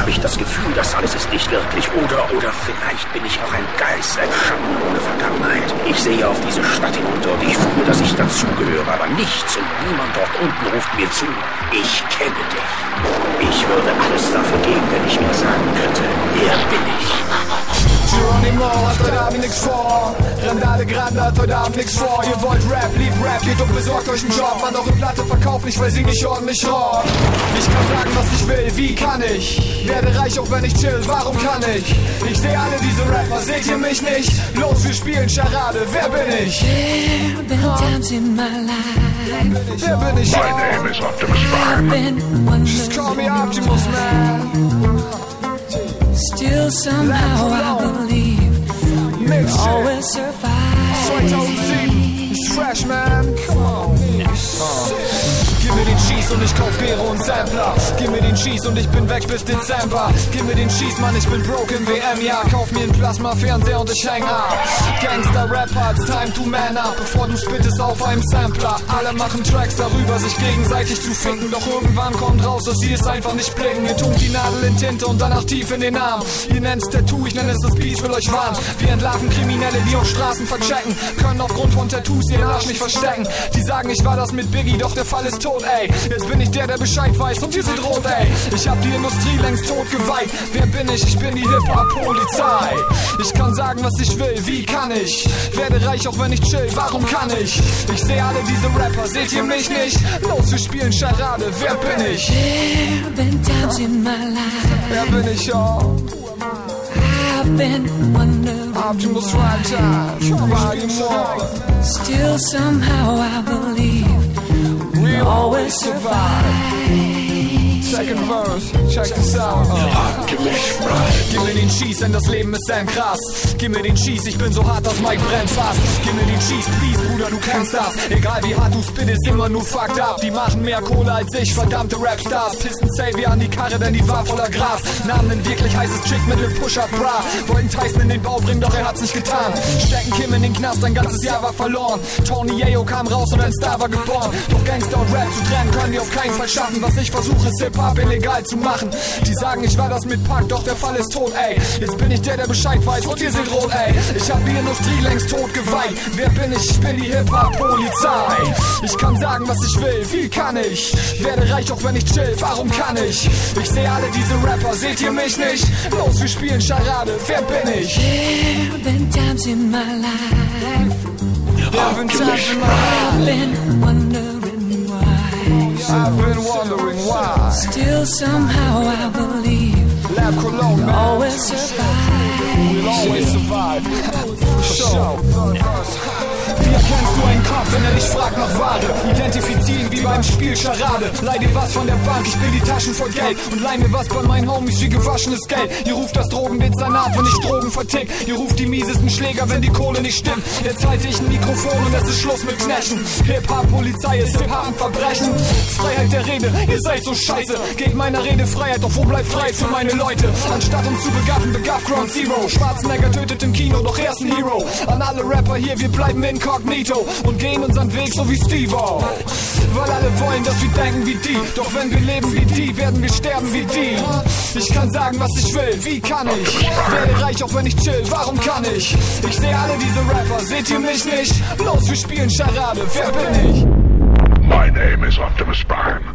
habe ich das Gefühl, das alles ist nicht wirklich. Oder, oder vielleicht bin ich auch ein Geist, ein Schatten ohne Vergangenheit. Ich sehe auf diese Stadt hinunter und ich fühle, dass ich dazugehöre, aber nichts und niemand dort unten ruft mir zu. Ich kenne dich. Ich würde alles dafür geben, wenn ich mir sagen könnte, wer bin ich? Geronimo hat heute Abend nix vor. Randale Grande hat heute Abend nix vor. Ihr wollt Rap, liebt Rap, geht und besorgt euch einen Job. Man eure Platte verkauft nicht, weil sie nicht ordentlich rockt. Ich kann sagen, was ich will, wie kann ich? Werde reich, auch wenn ich chill, warum kann ich? Ich sehe alle diese Rapper, seht ihr mich nicht? Los, wir spielen Charade, wer bin ich? There been times in my life Wer bin ich? My name is Optimus Prime. Just call me Optimus, man. Still somehow I believe shit. always survive 2007 ist fresh, man. Und ich kauf Gero und Sampler. Gib mir den Cheese und ich bin weg bis Dezember. Gib mir den Cheese, Mann, ich bin broke im WM, ja. Kauf mir einen Plasma-Fernseher und ich häng ab. Gangster-Rapper, it's time to man up. Bevor du spittest auf einem Sampler. Alle machen Tracks darüber, sich gegenseitig zu ficken. Doch irgendwann kommt raus, dass sie es einfach nicht blicken. Ihr tunkt die Nadel in Tinte und danach tief in den Arm. Ihr nennt's Tattoo, ich nenne es das Beast, will euch warnen. Wir entlarven Kriminelle, die auf Straßen verchecken. Können aufgrund von Tattoos ihren Arsch nicht verstecken. Die sagen, ich war das mit Biggie, doch der Fall ist tot, ey. Jetzt bin ich der, der Bescheid weiß und sind rot, ey. Ich hab die Industrie längst tot geweiht. Wer bin ich? Ich bin die Hip-Hop-Polizei. Ich kann sagen, was ich will, wie kann ich? Werde reich, auch wenn ich chill, warum kann ich? Ich sehe alle diese Rapper, seht ihr mich nicht? Los, wir spielen Charade, wer bin ich? There been times in my life Wer bin ich, oh? I've been wondering Volume 1. Still somehow I believe Always survive Second verse, check this out. Uh. Optimus Prime. Gib mir den Cheese, denn das Leben ist ein krass. Gib mir den Cheese, ich bin so hart, dass Mike brennt fast. Gib mir den Cheese, please, Bruder, du kennst das. Egal wie hart du spittest, immer nur fucked up. Die machen mehr Kohle als ich, verdammte Rapstars. Pisten Savior an die Karre, denn die war voller Gras. Nahmen ein wirklich heißes Chick mit dem Push-Up-Bra. Wollten Tyson in den Bau bringen, doch er hat's nicht getan. Stecken Kim in den Knast, ein ganzes Jahr war verloren. Tony Ayo kam raus und ein Star war geboren. Doch Gangster und Rap zu trennen können die auf keinen Fall schaffen. Was ich versuche, ist Hip-Hop illegal zu machen. Die sagen, ich war das mit Pack, doch der Fall ist tot, ey. Jetzt bin ich der, der Bescheid weiß und ihr seht rot, ey. Ich hab die Industrie längst tot geweiht. Wer bin ich? Ich bin die Hip-Hop-Polizei. Ich kann sagen, was ich will, wie kann ich? Werde reich, auch wenn ich chill, warum kann ich? Ich sehe alle diese Rapper, seht ihr mich nicht? Los, wir spielen Charade, wer bin ich? There been times in my life Wer bin ich? I've been wondering I've been wondering why. Still somehow I believe Lab Cologne, man. always survive We'll always survive. Show. Dich fragt nach Ware? Identifizieren wie beim Spiel Charade. Leih dir was von der Bank, ich bin die Taschen voll Geld. Und leih mir was bei meinen Homies wie gewaschenes Geld. Ihr ruft das Drogendezernat, wenn ich Drogen vertick. Ihr ruft die miesesten Schläger, wenn die Kohle nicht stimmt. Jetzt halte ich ein Mikrofon und es ist Schluss mit Knäschen. Hip-Hop-Polizei ist Hip-Hop ein Verbrechen. Freiheit der Rede, ihr seid so scheiße. Gebt meiner Rede Freiheit, doch wo bleibt Freiheit für meine Leute? Anstatt um zu begaffen, begaff Ground Zero. Schwarzenegger tötet im Kino, doch er ist ein Hero. An alle Rapper hier, wir bleiben inkognito und gehen unseren Weg so wie Steve-O. Weil alle wollen, dass wir denken wie die. Doch wenn wir leben wie die, werden wir sterben wie die. Ich kann sagen, was ich will, wie kann ich? Werde reich, auch wenn ich chill, warum kann ich? Ich sehe alle diese Rapper, seht ihr mich nicht? Los, wir spielen Charade, wer bin ich? My name is Optimus Prime.